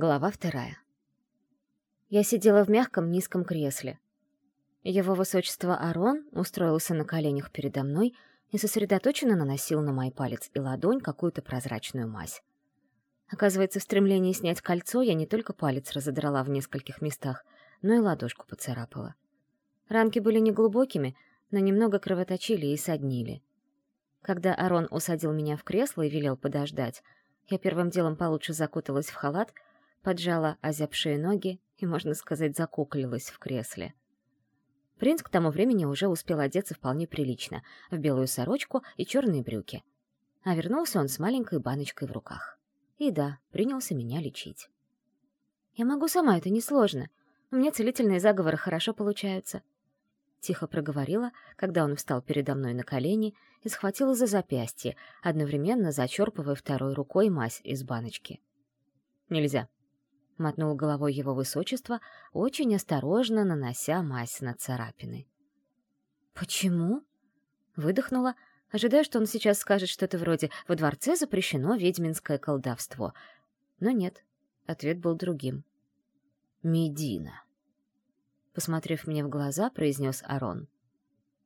Глава вторая. Я сидела в мягком низком кресле. Его высочество Арон устроился на коленях передо мной и сосредоточенно наносил на мой палец и ладонь какую-то прозрачную мазь. Оказывается, в стремлении снять кольцо я не только палец разодрала в нескольких местах, но и ладошку поцарапала. Ранки были неглубокими, но немного кровоточили и соднили. Когда Арон усадил меня в кресло и велел подождать, я первым делом получше закуталась в халат — поджала озябшие ноги и, можно сказать, закуклилась в кресле. Принц к тому времени уже успел одеться вполне прилично, в белую сорочку и черные брюки. А вернулся он с маленькой баночкой в руках. И да, принялся меня лечить. «Я могу сама, это несложно. У меня целительные заговоры хорошо получаются», — тихо проговорила, когда он встал передо мной на колени и схватила за запястье, одновременно зачерпывая второй рукой мазь из баночки. «Нельзя», — мотнул головой его высочество, очень осторожно нанося мазь на царапины. «Почему?» — выдохнула, ожидая, что он сейчас скажет что-то вроде «Во дворце запрещено ведьминское колдовство». Но нет, ответ был другим. «Медина», — посмотрев мне в глаза, произнес Арон.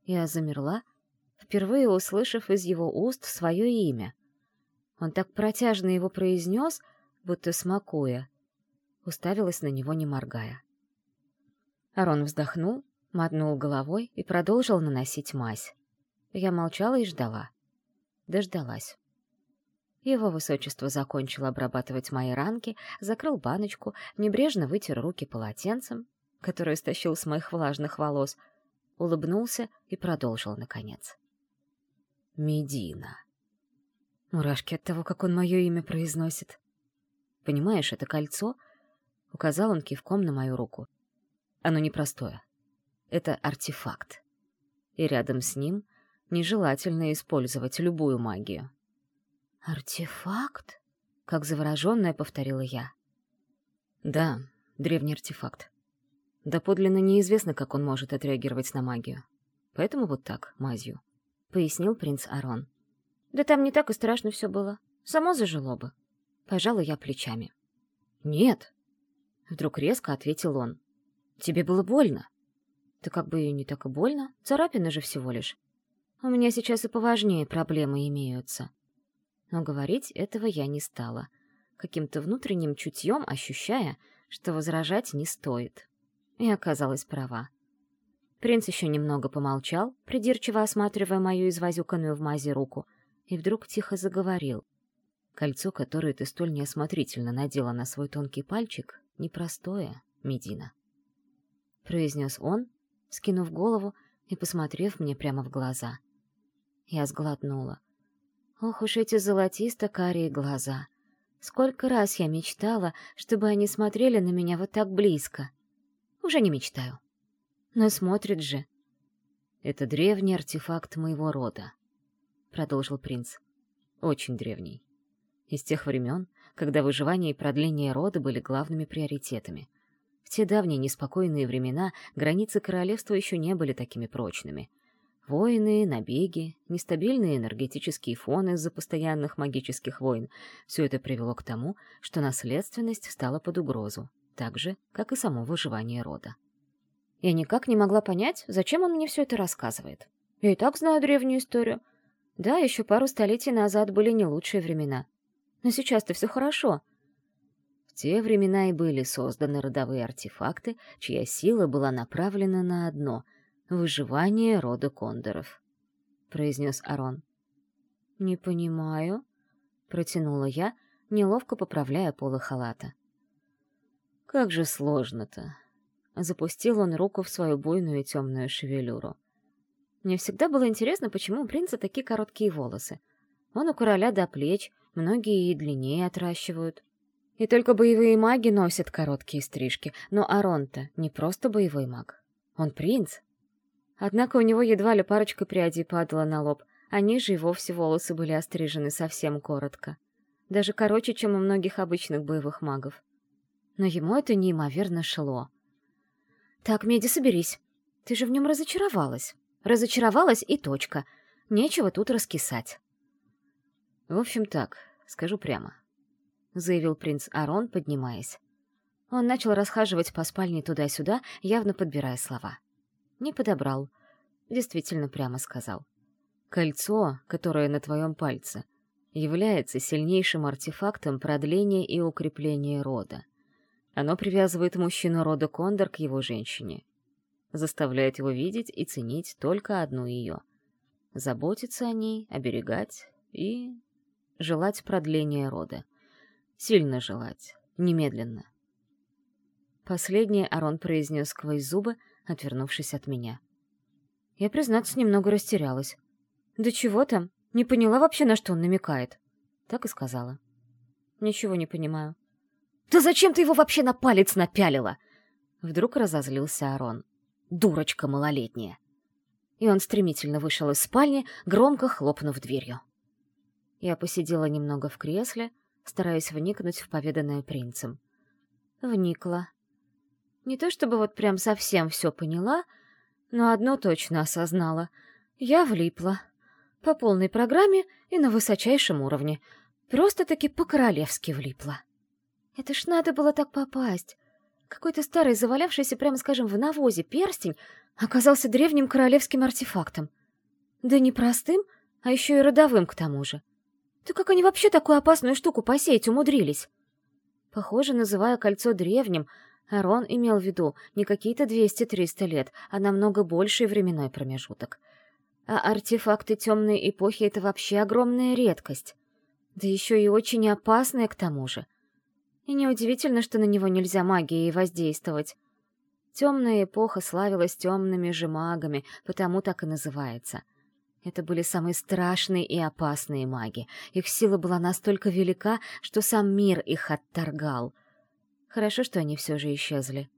Я замерла, впервые услышав из его уст свое имя. Он так протяжно его произнес, будто смакуя — уставилась на него, не моргая. Арон вздохнул, мотнул головой и продолжил наносить мазь. Я молчала и ждала. Дождалась. Его высочество закончил обрабатывать мои ранки, закрыл баночку, небрежно вытер руки полотенцем, которое стащил с моих влажных волос, улыбнулся и продолжил, наконец. «Медина». Мурашки от того, как он мое имя произносит. Понимаешь, это кольцо — Указал он кивком на мою руку. Оно непростое. Это артефакт. И рядом с ним нежелательно использовать любую магию. «Артефакт?» — как завороженная повторила я. «Да, древний артефакт. Доподлинно неизвестно, как он может отреагировать на магию. Поэтому вот так, мазью», — пояснил принц Арон. «Да там не так и страшно все было. Само зажило бы». Пожала я плечами. «Нет», Вдруг резко ответил он. «Тебе было больно?» «Да как бы и не так и больно. Царапины же всего лишь. У меня сейчас и поважнее проблемы имеются». Но говорить этого я не стала, каким-то внутренним чутьем ощущая, что возражать не стоит. И оказалась права. Принц еще немного помолчал, придирчиво осматривая мою извозюканную в мази руку, и вдруг тихо заговорил. «Кольцо, которое ты столь неосмотрительно надела на свой тонкий пальчик, непростое, Медина. Произнес он, скинув голову и посмотрев мне прямо в глаза. Я сглотнула. Ох уж эти золотисто-карие глаза. Сколько раз я мечтала, чтобы они смотрели на меня вот так близко. Уже не мечтаю. Но смотрит же. Это древний артефакт моего рода, продолжил принц. Очень древний. Из тех времен, когда выживание и продление рода были главными приоритетами. В те давние неспокойные времена границы королевства еще не были такими прочными. Войны, набеги, нестабильные энергетические фоны из-за постоянных магических войн — все это привело к тому, что наследственность стала под угрозу, так же, как и само выживание рода. Я никак не могла понять, зачем он мне все это рассказывает. Я и так знаю древнюю историю. Да, еще пару столетий назад были не лучшие времена. Но сейчас-то все хорошо. В те времена и были созданы родовые артефакты, чья сила была направлена на одно — выживание рода кондоров, — произнес Арон. «Не понимаю», — протянула я, неловко поправляя полы халата. «Как же сложно-то!» — запустил он руку в свою буйную темную шевелюру. Мне всегда было интересно, почему у принца такие короткие волосы. Он у короля до плеч, многие и длиннее отращивают. И только боевые маги носят короткие стрижки, но Арон-то не просто боевой маг. Он принц. Однако у него едва ли парочка прядей падала на лоб, а ниже и вовсе волосы были острижены совсем коротко. Даже короче, чем у многих обычных боевых магов. Но ему это неимоверно шло. «Так, Меди, соберись. Ты же в нем разочаровалась. Разочаровалась и точка. Нечего тут раскисать». В общем так, скажу прямо. — заявил принц Арон, поднимаясь. Он начал расхаживать по спальне туда-сюда, явно подбирая слова. Не подобрал. Действительно прямо сказал. «Кольцо, которое на твоем пальце, является сильнейшим артефактом продления и укрепления рода. Оно привязывает мужчину рода Кондор к его женщине, заставляет его видеть и ценить только одну ее, заботиться о ней, оберегать и желать продления рода. Сильно желать, немедленно. Последнее Арон произнес сквозь зубы, отвернувшись от меня. Я, признаться, немного растерялась. «Да чего там? Не поняла вообще, на что он намекает?» Так и сказала. «Ничего не понимаю». «Да зачем ты его вообще на палец напялила?» Вдруг разозлился Арон. «Дурочка малолетняя!» И он стремительно вышел из спальни, громко хлопнув дверью. Я посидела немного в кресле, стараясь вникнуть в поведанное принцем. Вникла. Не то чтобы вот прям совсем все поняла, но одно точно осознала. Я влипла. По полной программе и на высочайшем уровне. Просто-таки по-королевски влипла. Это ж надо было так попасть. Какой-то старый, завалявшийся, прямо скажем, в навозе перстень оказался древним королевским артефактом. Да не простым, а еще и родовым к тому же. Да как они вообще такую опасную штуку посеять умудрились? Похоже, называя кольцо древним, Арон имел в виду не какие-то 200-300 лет, а намного больший временной промежуток. А артефакты темной эпохи — это вообще огромная редкость. Да еще и очень опасная к тому же. И неудивительно, что на него нельзя магией воздействовать. Темная эпоха славилась темными же магами, потому так и называется. Это были самые страшные и опасные маги. Их сила была настолько велика, что сам мир их отторгал. Хорошо, что они все же исчезли.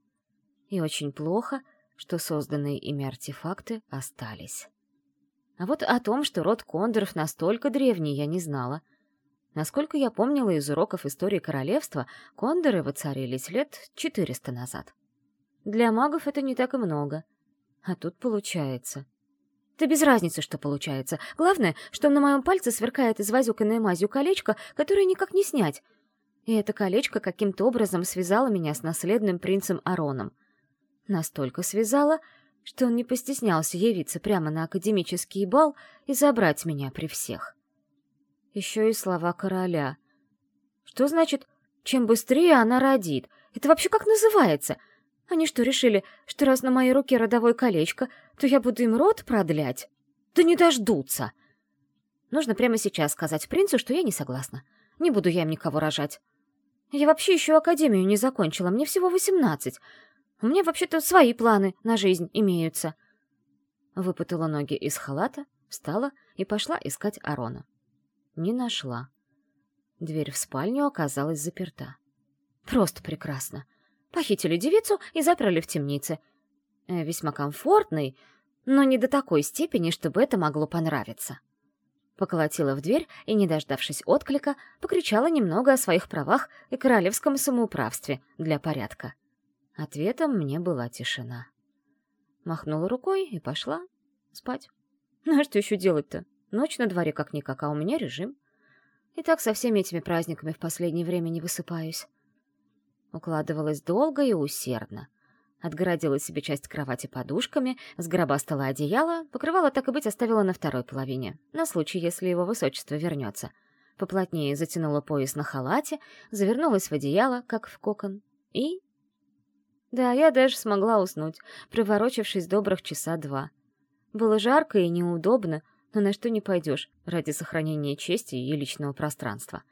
И очень плохо, что созданные ими артефакты остались. А вот о том, что род Кондоров настолько древний, я не знала — Насколько я помнила из уроков истории королевства, кондоры воцарились лет 400 назад. Для магов это не так и много. А тут получается. Да без разницы, что получается. Главное, что на моем пальце сверкает извозюканное мазью колечко, которое никак не снять. И это колечко каким-то образом связало меня с наследным принцем Ароном. Настолько связало, что он не постеснялся явиться прямо на академический бал и забрать меня при всех еще и слова короля. Что значит «чем быстрее она родит»? Это вообще как называется? Они что, решили, что раз на моей руке родовое колечко, то я буду им рот продлять? Да не дождутся! Нужно прямо сейчас сказать принцу, что я не согласна. Не буду я им никого рожать. Я вообще еще академию не закончила, мне всего восемнадцать. У меня вообще-то свои планы на жизнь имеются. Выпутала ноги из халата, встала и пошла искать Арона. Не нашла. Дверь в спальню оказалась заперта. Просто прекрасно. Похитили девицу и заперли в темнице. Э, весьма комфортный, но не до такой степени, чтобы это могло понравиться. Поколотила в дверь и, не дождавшись отклика, покричала немного о своих правах и королевском самоуправстве для порядка. Ответом мне была тишина. Махнула рукой и пошла спать. Ну а что еще делать-то? Ночь на дворе как-никак, а у меня режим. И так со всеми этими праздниками в последнее время не высыпаюсь. Укладывалась долго и усердно. Отгородила себе часть кровати подушками, сгробастала одеяло, покрывала так и быть оставила на второй половине, на случай, если его высочество вернется. Поплотнее затянула пояс на халате, завернулась в одеяло, как в кокон, и... Да, я даже смогла уснуть, приворочившись добрых часа два. Было жарко и неудобно, но на что не пойдешь ради сохранения чести и личного пространства.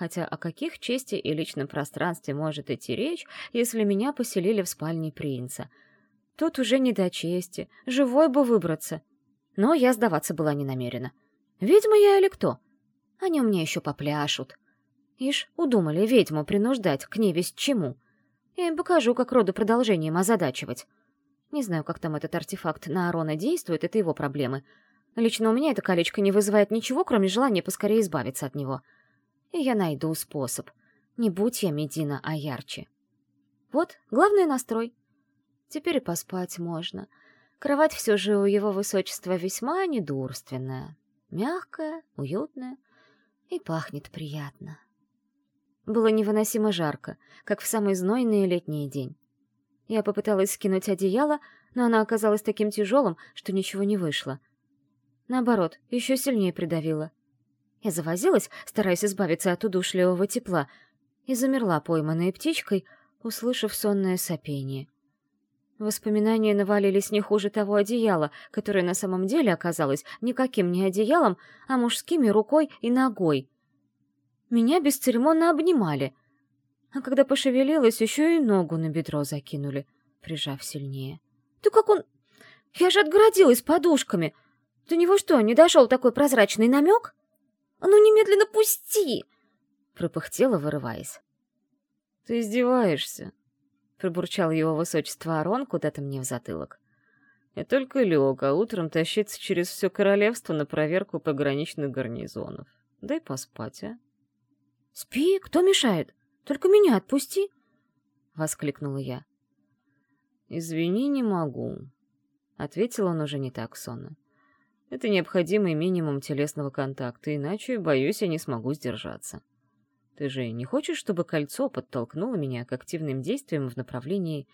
Хотя о каких чести и личном пространстве может идти речь, если меня поселили в спальне принца? Тут уже не до чести, живой бы выбраться. Но я сдаваться была не намерена. Ведьма я или кто? Они у меня еще попляшут. Ишь, удумали ведьму принуждать к невесть чему. Я им покажу, как роду продолжением озадачивать. Не знаю, как там этот артефакт на Арона действует, это его проблемы — Лично у меня это колечко не вызывает ничего, кроме желания поскорее избавиться от него. И я найду способ. Не будь я Медина, а ярче. Вот, главный настрой. Теперь и поспать можно. Кровать все же у его высочества весьма недурственная. Мягкая, уютная и пахнет приятно. Было невыносимо жарко, как в самый знойный летний день. Я попыталась скинуть одеяло, но оно оказалось таким тяжелым, что ничего не вышло. Наоборот, еще сильнее придавило. Я завозилась, стараясь избавиться от удушливого тепла, и замерла пойманной птичкой, услышав сонное сопение. Воспоминания навалились не хуже того одеяла, которое на самом деле оказалось никаким не одеялом, а мужскими рукой и ногой. Меня бесцеремонно обнимали, а когда пошевелилась, еще и ногу на бедро закинули, прижав сильнее. «Да как он... Я же отгородилась подушками! До него что, не дошел такой прозрачный намек? А ну немедленно пусти!» Пропыхтела, вырываясь. «Ты издеваешься?» — пробурчал его высочество Арон куда-то мне в затылок. «Я только лег, а утром тащиться через все королевство на проверку пограничных гарнизонов. Дай поспать, а?» «Спи, кто мешает?» Только меня отпусти!» — воскликнула я. «Извини, не могу», — ответил он уже не так сонно. «Это необходимый минимум телесного контакта, иначе, боюсь, я не смогу сдержаться. Ты же не хочешь, чтобы кольцо подтолкнуло меня к активным действиям в направлении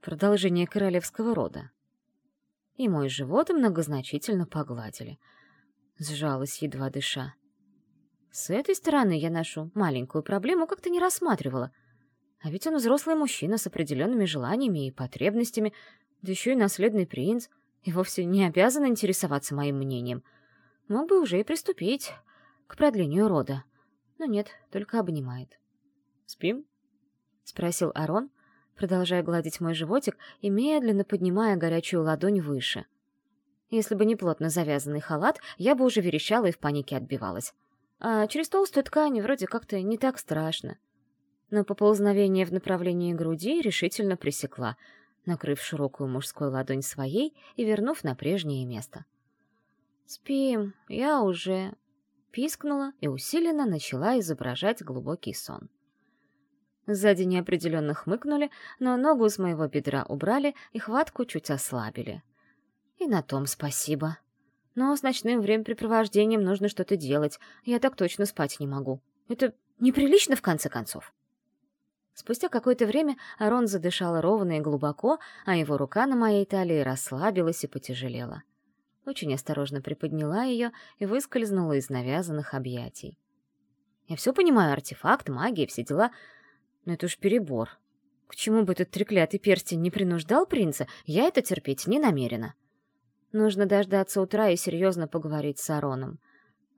продолжения королевского рода?» И мой живот многозначительно погладили. Сжалась, едва дыша. С этой стороны я нашу маленькую проблему как-то не рассматривала. А ведь он взрослый мужчина с определенными желаниями и потребностями, да еще и наследный принц, и вовсе не обязан интересоваться моим мнением. Мог бы уже и приступить к продлению рода. Но нет, только обнимает. «Спим?» — спросил Арон, продолжая гладить мой животик и медленно поднимая горячую ладонь выше. Если бы не плотно завязанный халат, я бы уже верещала и в панике отбивалась а через толстую ткань вроде как-то не так страшно. Но поползновение в направлении груди решительно пресекла, накрыв широкую мужскую ладонь своей и вернув на прежнее место. «Спим, я уже...» Пискнула и усиленно начала изображать глубокий сон. Сзади неопределенно хмыкнули, но ногу с моего бедра убрали и хватку чуть ослабили. И на том спасибо. Но с ночным времяпрепровождением нужно что-то делать. Я так точно спать не могу. Это неприлично, в конце концов. Спустя какое-то время Арон задышал ровно и глубоко, а его рука на моей талии расслабилась и потяжелела. Очень осторожно приподняла ее и выскользнула из навязанных объятий. Я все понимаю, артефакт, магия, все дела, но это уж перебор. К чему бы этот треклятый перстень не принуждал принца, я это терпеть не намерена. Нужно дождаться утра и серьезно поговорить с Ароном.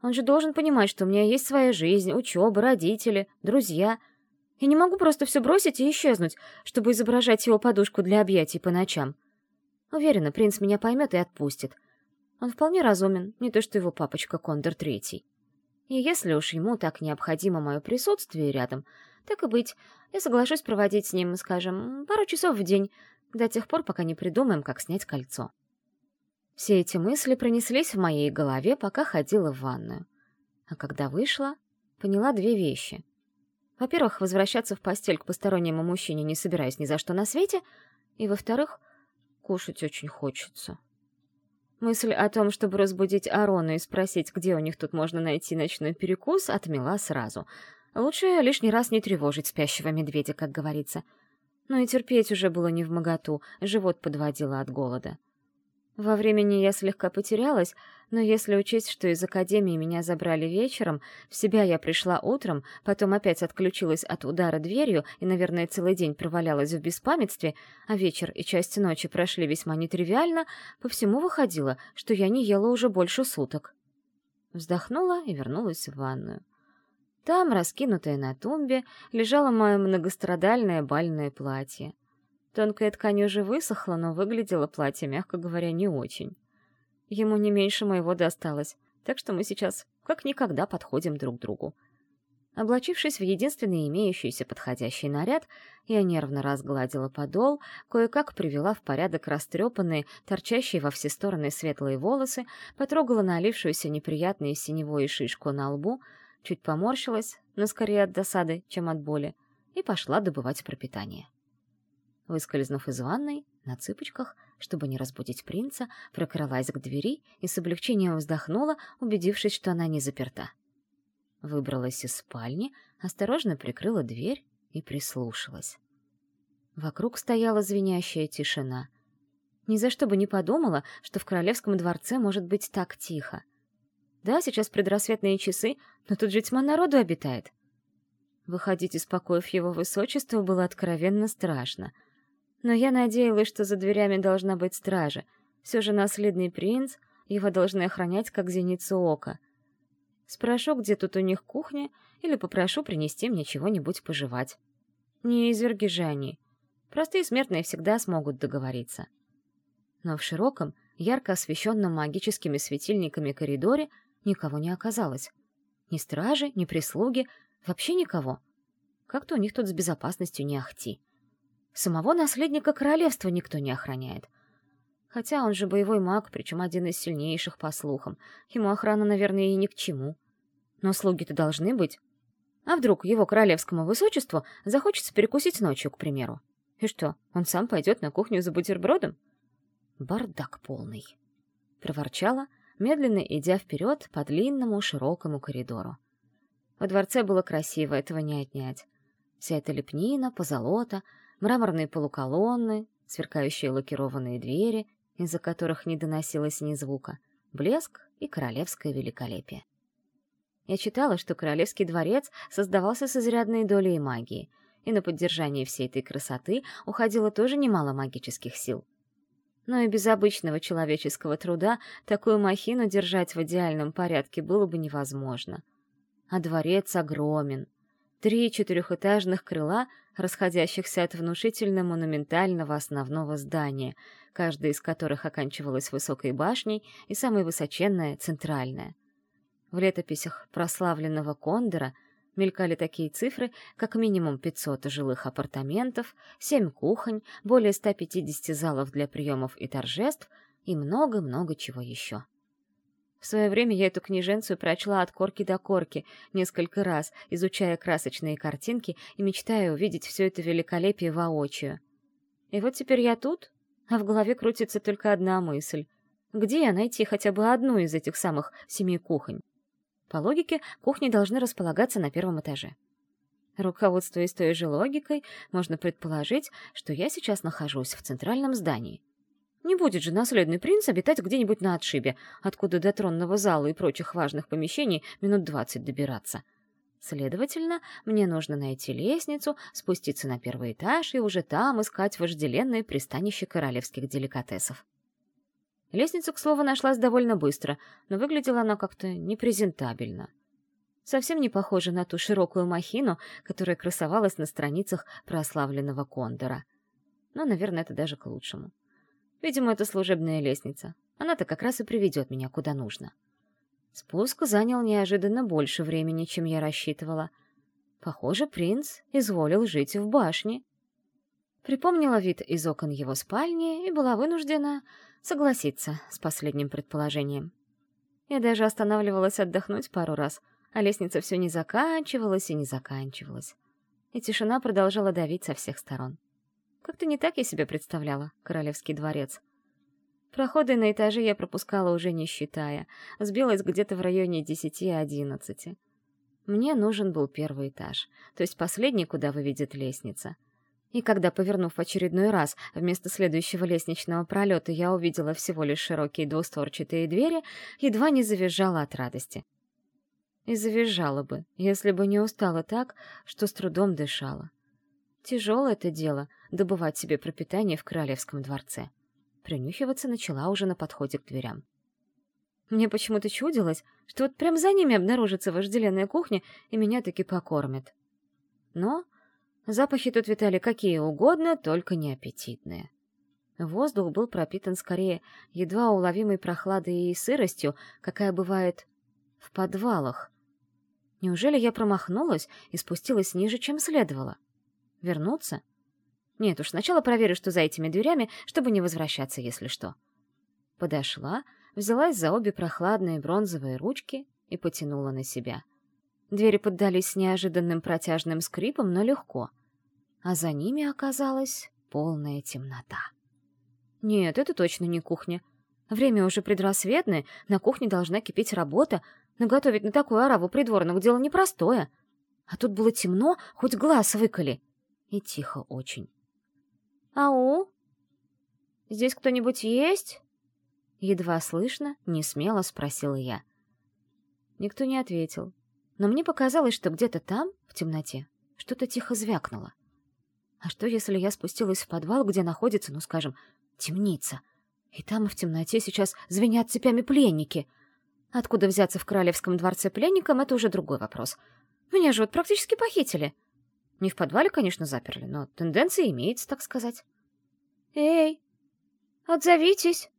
Он же должен понимать, что у меня есть своя жизнь, учеба, родители, друзья. Я не могу просто все бросить и исчезнуть, чтобы изображать его подушку для объятий по ночам. Уверена, принц меня поймет и отпустит. Он вполне разумен, не то что его папочка Кондор Третий. И если уж ему так необходимо мое присутствие рядом, так и быть, я соглашусь проводить с ним, скажем, пару часов в день, до тех пор, пока не придумаем, как снять кольцо. Все эти мысли пронеслись в моей голове, пока ходила в ванную. А когда вышла, поняла две вещи. Во-первых, возвращаться в постель к постороннему мужчине не собираюсь ни за что на свете, и, во-вторых, кушать очень хочется. Мысль о том, чтобы разбудить Арону и спросить, где у них тут можно найти ночной перекус, отмела сразу. Лучше лишний раз не тревожить спящего медведя, как говорится. Но и терпеть уже было не в моготу, живот подводило от голода. Во времени я слегка потерялась, но если учесть, что из академии меня забрали вечером, в себя я пришла утром, потом опять отключилась от удара дверью и, наверное, целый день провалялась в беспамятстве, а вечер и часть ночи прошли весьма нетривиально, по всему выходило, что я не ела уже больше суток. Вздохнула и вернулась в ванную. Там, раскинутое на тумбе, лежало мое многострадальное бальное платье. Тонкая ткань уже высохла, но выглядело платье, мягко говоря, не очень. Ему не меньше моего досталось, так что мы сейчас как никогда подходим друг другу. Облачившись в единственный имеющийся подходящий наряд, я нервно разгладила подол, кое-как привела в порядок растрепанные, торчащие во все стороны светлые волосы, потрогала налившуюся неприятной синевой шишку на лбу, чуть поморщилась, но скорее от досады, чем от боли, и пошла добывать пропитание. Выскользнув из ванной, на цыпочках, чтобы не разбудить принца, прокралась к двери и с облегчением вздохнула, убедившись, что она не заперта. Выбралась из спальни, осторожно прикрыла дверь и прислушалась. Вокруг стояла звенящая тишина. Ни за что бы не подумала, что в королевском дворце может быть так тихо. Да, сейчас предрассветные часы, но тут же тьма народу обитает. Выходить из покоев его высочества было откровенно страшно. Но я надеялась, что за дверями должна быть стража. Все же наследный принц, его должны охранять как зеницу ока. Спрошу, где тут у них кухня, или попрошу принести мне чего-нибудь пожевать. Не изверги же они. Простые смертные всегда смогут договориться. Но в широком, ярко освещенном магическими светильниками коридоре никого не оказалось. Ни стражи, ни прислуги, вообще никого. Как-то у них тут с безопасностью не ахти. Самого наследника королевства никто не охраняет. Хотя он же боевой маг, причем один из сильнейших, по слухам. Ему охрана, наверное, и ни к чему. Но слуги-то должны быть. А вдруг его королевскому высочеству захочется перекусить ночью, к примеру? И что, он сам пойдет на кухню за бутербродом? Бардак полный. Проворчала, медленно идя вперед по длинному широкому коридору. Во дворце было красиво, этого не отнять. Вся эта лепнина, позолота, мраморные полуколонны, сверкающие лакированные двери, из-за которых не доносилось ни звука, блеск и королевское великолепие. Я читала, что королевский дворец создавался с изрядной долей магии, и на поддержание всей этой красоты уходило тоже немало магических сил — но и без обычного человеческого труда такую махину держать в идеальном порядке было бы невозможно. А дворец огромен. Три четырехэтажных крыла, расходящихся от внушительно монументального основного здания, каждая из которых оканчивалась высокой башней и самая высоченная — центральная. В летописях прославленного Кондора — Мелькали такие цифры, как минимум 500 жилых апартаментов, 7 кухонь, более 150 залов для приемов и торжеств и много-много чего еще. В свое время я эту книженцию прочла от корки до корки несколько раз, изучая красочные картинки и мечтая увидеть все это великолепие воочию. И вот теперь я тут, а в голове крутится только одна мысль. Где я найти хотя бы одну из этих самых семи кухонь? По логике, кухни должны располагаться на первом этаже. Руководствуясь той же логикой, можно предположить, что я сейчас нахожусь в центральном здании. Не будет же наследный принц обитать где-нибудь на отшибе, откуда до тронного зала и прочих важных помещений минут двадцать добираться. Следовательно, мне нужно найти лестницу, спуститься на первый этаж и уже там искать вожделенное пристанище королевских деликатесов. Лестницу, к слову, нашлась довольно быстро, но выглядела она как-то непрезентабельно. Совсем не похожа на ту широкую махину, которая красовалась на страницах прославленного Кондора. Но, наверное, это даже к лучшему. Видимо, это служебная лестница. Она-то как раз и приведет меня куда нужно. Спуск занял неожиданно больше времени, чем я рассчитывала. Похоже, принц изволил жить в башне. Припомнила вид из окон его спальни и была вынуждена согласиться с последним предположением. Я даже останавливалась отдохнуть пару раз, а лестница все не заканчивалась и не заканчивалась. И тишина продолжала давить со всех сторон. Как-то не так я себе представляла королевский дворец. Проходы на этаже я пропускала уже не считая, сбилась где-то в районе десяти-одиннадцати. Мне нужен был первый этаж, то есть последний, куда выведет лестница — и когда, повернув в очередной раз, вместо следующего лестничного пролета я увидела всего лишь широкие двустворчатые двери, едва не завизжала от радости. И завизжала бы, если бы не устала так, что с трудом дышала. Тяжелое это дело — добывать себе пропитание в королевском дворце. Принюхиваться начала уже на подходе к дверям. Мне почему-то чудилось, что вот прямо за ними обнаружится вожделенная кухня, и меня таки покормят. Но Запахи тут витали какие угодно, только не аппетитные. Воздух был пропитан скорее едва уловимой прохладой и сыростью, какая бывает в подвалах. Неужели я промахнулась и спустилась ниже, чем следовало? Вернуться? Нет уж, сначала проверю, что за этими дверями, чтобы не возвращаться, если что. Подошла, взялась за обе прохладные бронзовые ручки и потянула на себя. Двери поддались с неожиданным протяжным скрипом, но легко а за ними оказалась полная темнота. Нет, это точно не кухня. Время уже предрассветное, на кухне должна кипеть работа, Наготовить на такую ораву придворных дело непростое. А тут было темно, хоть глаз выколи. И тихо очень. «Ау? Здесь кто-нибудь есть?» Едва слышно, не смело спросила я. Никто не ответил, но мне показалось, что где-то там, в темноте, что-то тихо звякнуло. А что, если я спустилась в подвал, где находится, ну, скажем, темница, и там в темноте сейчас звенят цепями пленники? Откуда взяться в королевском дворце пленникам — это уже другой вопрос. Меня же вот практически похитили. Не в подвале, конечно, заперли, но тенденция имеется, так сказать. «Эй, отзовитесь!»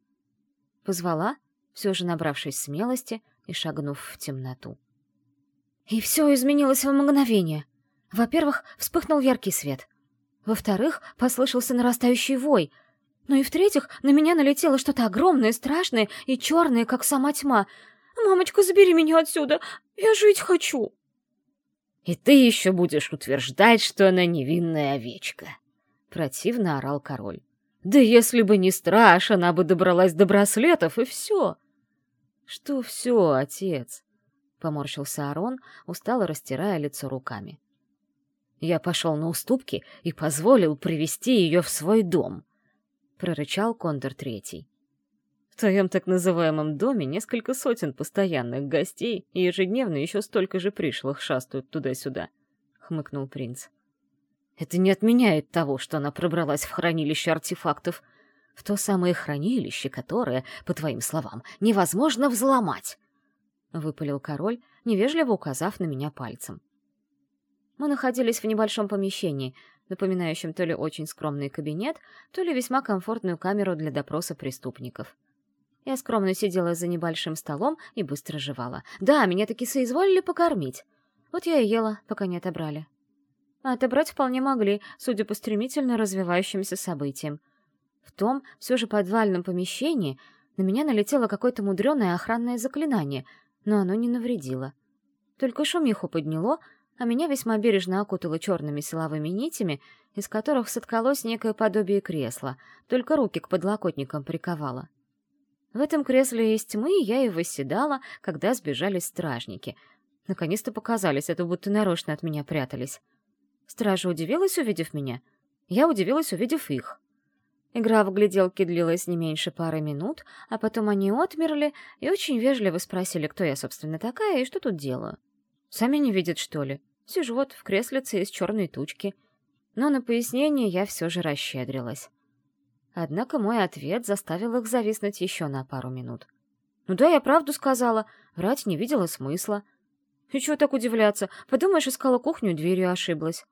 Позвала, все же набравшись смелости и шагнув в темноту. И все изменилось в мгновение. Во-первых, вспыхнул яркий свет. Во-вторых, послышался нарастающий вой. Ну и в-третьих, на меня налетело что-то огромное, страшное и черное, как сама тьма. «Мамочка, забери меня отсюда! Я жить хочу!» «И ты еще будешь утверждать, что она невинная овечка!» Противно орал король. Да если бы не страш, она бы добралась до браслетов, и все. Что все, отец? Поморщился Арон, устало растирая лицо руками. Я пошел на уступки и позволил привести ее в свой дом, прорычал Кондор Третий. В твоем так называемом доме несколько сотен постоянных гостей, и ежедневно еще столько же пришлых шастают туда-сюда, хмыкнул принц. Это не отменяет того, что она пробралась в хранилище артефактов. В то самое хранилище, которое, по твоим словам, невозможно взломать. Выпалил король, невежливо указав на меня пальцем. Мы находились в небольшом помещении, напоминающем то ли очень скромный кабинет, то ли весьма комфортную камеру для допроса преступников. Я скромно сидела за небольшим столом и быстро жевала. Да, меня таки соизволили покормить. Вот я и ела, пока не отобрали. А отобрать вполне могли, судя по стремительно развивающимся событиям. В том, все же подвальном помещении, на меня налетело какое-то мудреное охранное заклинание, но оно не навредило. Только шумиху подняло, а меня весьма бережно окутало черными силовыми нитями, из которых соткалось некое подобие кресла, только руки к подлокотникам приковало. В этом кресле из тьмы я и восседала, когда сбежали стражники. Наконец-то показались, это будто нарочно от меня прятались. Стража удивилась, увидев меня. Я удивилась, увидев их. Игра в гляделки длилась не меньше пары минут, а потом они отмерли и очень вежливо спросили, кто я, собственно, такая и что тут делаю. Сами не видят, что ли? Сижу вот в креслице из черной тучки. Но на пояснение я все же расщедрилась. Однако мой ответ заставил их зависнуть еще на пару минут. Ну да, я правду сказала, врать не видела смысла. И чего так удивляться? Подумаешь, искала кухню, дверью ошиблась.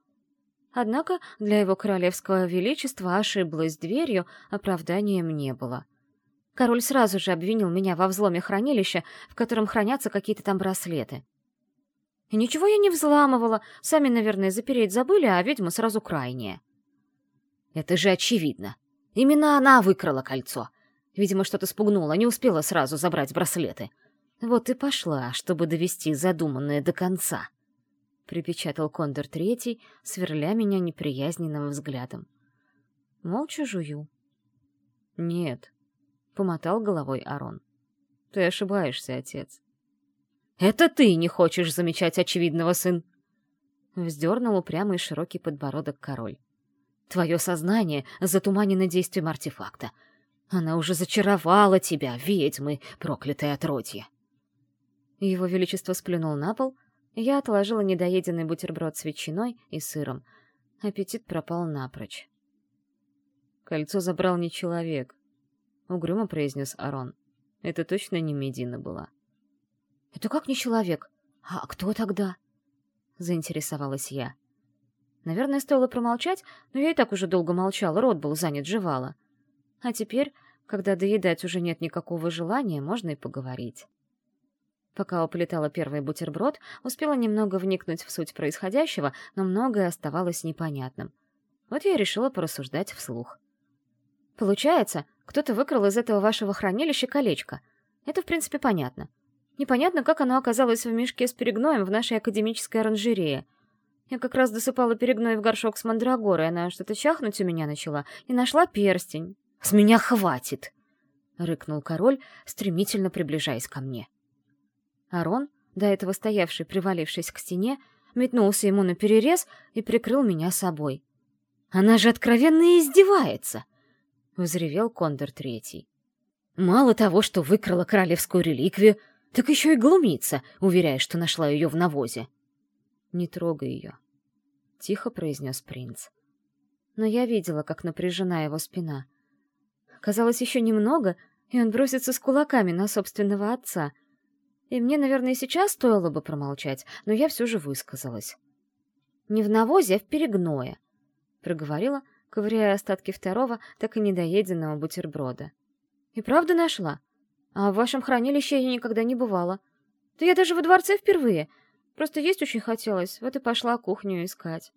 Однако для его королевского величества ошиблась дверью, оправданием не было. Король сразу же обвинил меня во взломе хранилища, в котором хранятся какие-то там браслеты. И ничего я не взламывала, сами, наверное, запереть забыли, а ведьма сразу крайняя. Это же очевидно. Именно она выкрала кольцо. Видимо, что-то спугнула, не успела сразу забрать браслеты. Вот и пошла, чтобы довести задуманное до конца припечатал Кондор Третий, сверля меня неприязненным взглядом. Молча жую. «Нет», — помотал головой Арон. «Ты ошибаешься, отец». «Это ты не хочешь замечать очевидного, сын!» Вздернул упрямый широкий подбородок король. «Твое сознание затуманено действием артефакта. Она уже зачаровала тебя, ведьмы, проклятое отродье!» Его Величество сплюнул на пол — я отложила недоеденный бутерброд с ветчиной и сыром. Аппетит пропал напрочь. «Кольцо забрал не человек», — угрюмо произнес Арон. «Это точно не Медина была». «Это как не человек? А кто тогда?» — заинтересовалась я. Наверное, стоило промолчать, но я и так уже долго молчала, рот был занят, жевала. А теперь, когда доедать уже нет никакого желания, можно и поговорить. Пока уплетала первый бутерброд, успела немного вникнуть в суть происходящего, но многое оставалось непонятным. Вот я решила порассуждать вслух. Получается, кто-то выкрал из этого вашего хранилища колечко. Это, в принципе, понятно. Непонятно, как оно оказалось в мешке с перегноем в нашей академической оранжерее. Я как раз досыпала перегной в горшок с мандрагорой, она что-то чахнуть у меня начала, и нашла перстень. «С меня хватит!» — рыкнул король, стремительно приближаясь ко мне. Арон, до этого стоявший, привалившись к стене, метнулся ему на перерез и прикрыл меня собой. «Она же откровенно издевается!» — взревел Кондор Третий. «Мало того, что выкрала королевскую реликвию, так еще и глумится, уверяя, что нашла ее в навозе». «Не трогай ее», — тихо произнес принц. Но я видела, как напряжена его спина. Казалось, еще немного, и он бросится с кулаками на собственного отца. И мне, наверное, сейчас стоило бы промолчать, но я все же высказалась. «Не в навозе, а в перегное», — проговорила, ковыряя остатки второго, так и недоеденного бутерброда. «И правда нашла? А в вашем хранилище я никогда не бывала. Да я даже во дворце впервые. Просто есть очень хотелось, вот и пошла кухню искать».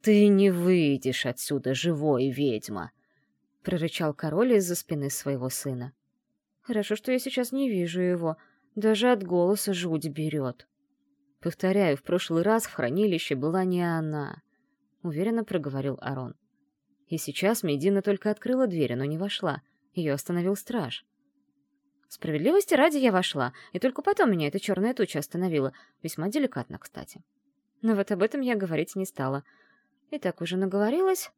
«Ты не выйдешь отсюда живой, ведьма!» — прорычал король из-за спины своего сына. «Хорошо, что я сейчас не вижу его. Даже от голоса жуть берет». «Повторяю, в прошлый раз в хранилище была не она», — уверенно проговорил Арон. И сейчас Медина только открыла дверь, но не вошла. Ее остановил страж. Справедливости ради я вошла, и только потом меня эта черная туча остановила. Весьма деликатно, кстати. Но вот об этом я говорить не стала. И так уже наговорилась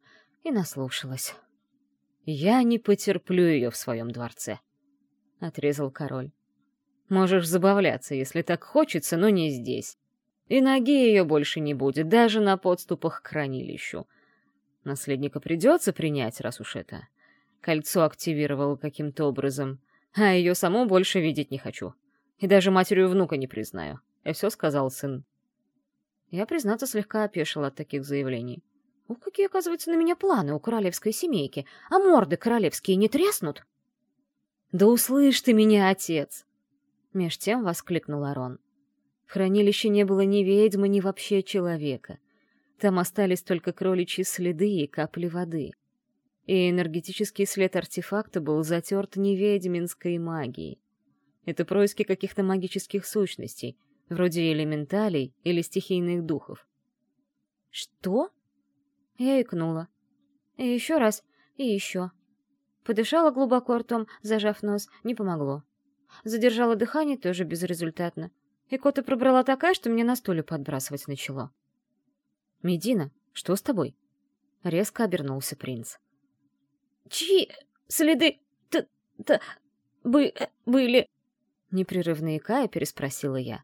и наслушалась. «Я не потерплю ее в своем дворце», — отрезал король. «Можешь забавляться, если так хочется, но не здесь. И ноги ее больше не будет, даже на подступах к хранилищу. Наследника придется принять, раз уж это. Кольцо активировало каким-то образом, а ее саму больше видеть не хочу. И даже матерью внука не признаю. И все сказал сын. Я, признаться, слегка опешила от таких заявлений. Ух, какие, оказывается, на меня планы у королевской семейки. А морды королевские не треснут? Да услышь ты меня, отец! Меж тем воскликнул Арон. В хранилище не было ни ведьмы, ни вообще человека. Там остались только кроличьи следы и капли воды. И энергетический след артефакта был затерт неведьминской магией. Это происки каких-то магических сущностей, вроде элементалей или стихийных духов. «Что?» Я икнула. И еще раз, и еще. Подышала глубоко ртом, зажав нос, не помогло. Задержала дыхание тоже безрезультатно. И кота пробрала такая, что мне на стуле подбрасывать начало. «Медина, что с тобой?» Резко обернулся принц. «Чьи следы т-т бы были?» Непрерывно икая переспросила я.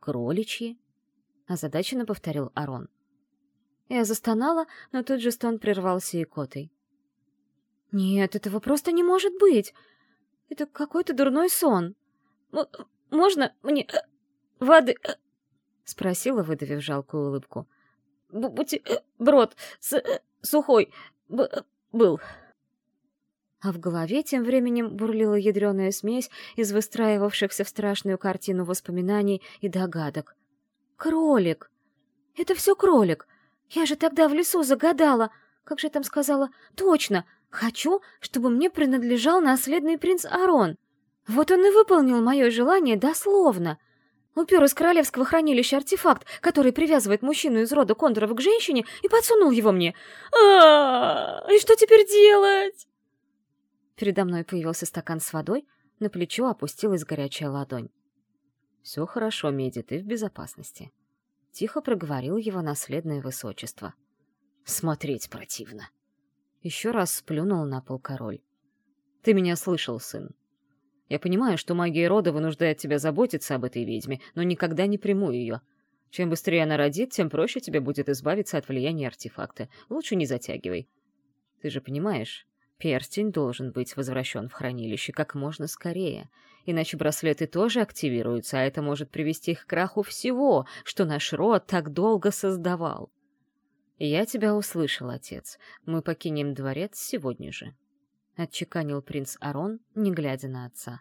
«Кроличьи?» Озадаченно повторил Арон. Я застонала, но тут же стон прервался икотой. «Нет, этого просто не может быть! Это какой-то дурной сон!» М «Можно мне э, воды?» э?» — спросила, выдавив жалкую улыбку. «Бутерброд с э, сухой был». А в голове тем временем бурлила ядреная смесь из выстраивавшихся в страшную картину воспоминаний и догадок. «Кролик! Это все кролик! Я же тогда в лесу загадала, как же там сказала, точно, хочу, чтобы мне принадлежал наследный принц Арон. Вот он и выполнил мое желание дословно. Упер из королевского хранилища артефакт, который привязывает мужчину из рода Кондоров к женщине, и подсунул его мне. а, И что теперь делать? Передо мной появился стакан с водой, на плечо опустилась горячая ладонь. «Все хорошо, Меди, ты в безопасности», Тихо проговорил его наследное высочество. «Смотреть противно!» Еще раз сплюнул на пол король. «Ты меня слышал, сын. Я понимаю, что магия рода вынуждает тебя заботиться об этой ведьме, но никогда не приму ее. Чем быстрее она родит, тем проще тебе будет избавиться от влияния артефакта. Лучше не затягивай. Ты же понимаешь, перстень должен быть возвращен в хранилище как можно скорее, иначе браслеты тоже активируются, а это может привести к краху всего, что наш род так долго создавал. «Я тебя услышал, отец. Мы покинем дворец сегодня же», — отчеканил принц Арон, не глядя на отца.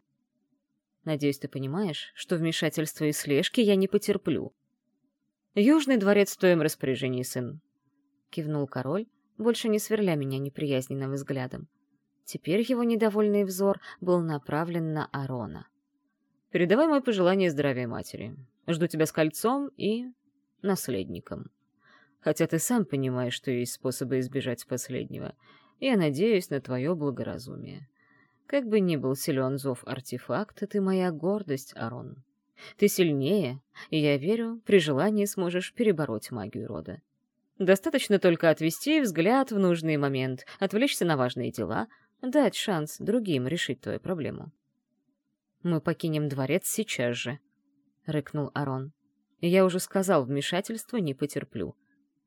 «Надеюсь, ты понимаешь, что вмешательства и слежки я не потерплю». «Южный дворец в твоем распоряжении, сын», — кивнул король, больше не сверля меня неприязненным взглядом. Теперь его недовольный взор был направлен на Арона. «Передавай мои пожелания здравия матери. Жду тебя с кольцом и... наследником. Хотя ты сам понимаешь, что есть способы избежать последнего. Я надеюсь на твое благоразумие. Как бы ни был силен зов артефакта, ты моя гордость, Арон. Ты сильнее, и я верю, при желании сможешь перебороть магию рода. Достаточно только отвести взгляд в нужный момент, отвлечься на важные дела, дать шанс другим решить твою проблему. «Мы покинем дворец сейчас же», — рыкнул Арон. «Я уже сказал, вмешательство не потерплю.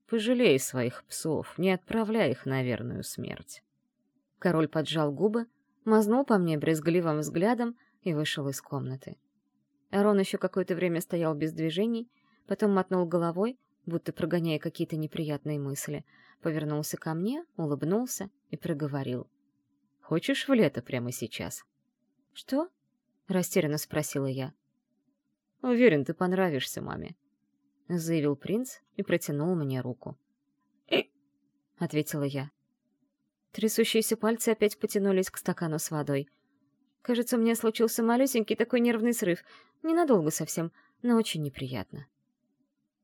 Пожалей своих псов, не отправляй их на верную смерть». Король поджал губы, мазнул по мне брезгливым взглядом и вышел из комнаты. Арон еще какое-то время стоял без движений, потом мотнул головой, будто прогоняя какие-то неприятные мысли, повернулся ко мне, улыбнулся и проговорил. «Хочешь в лето прямо сейчас?» «Что?» — растерянно спросила я. «Уверен, ты понравишься маме», — заявил принц и протянул мне руку. — ответила я. Трясущиеся пальцы опять потянулись к стакану с водой. Кажется, у меня случился малюсенький такой нервный срыв. Ненадолго совсем, но очень неприятно.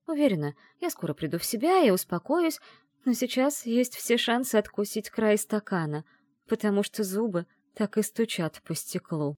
Уверена, я скоро приду в себя и успокоюсь, но сейчас есть все шансы откусить край стакана, потому что зубы так и стучат по стеклу.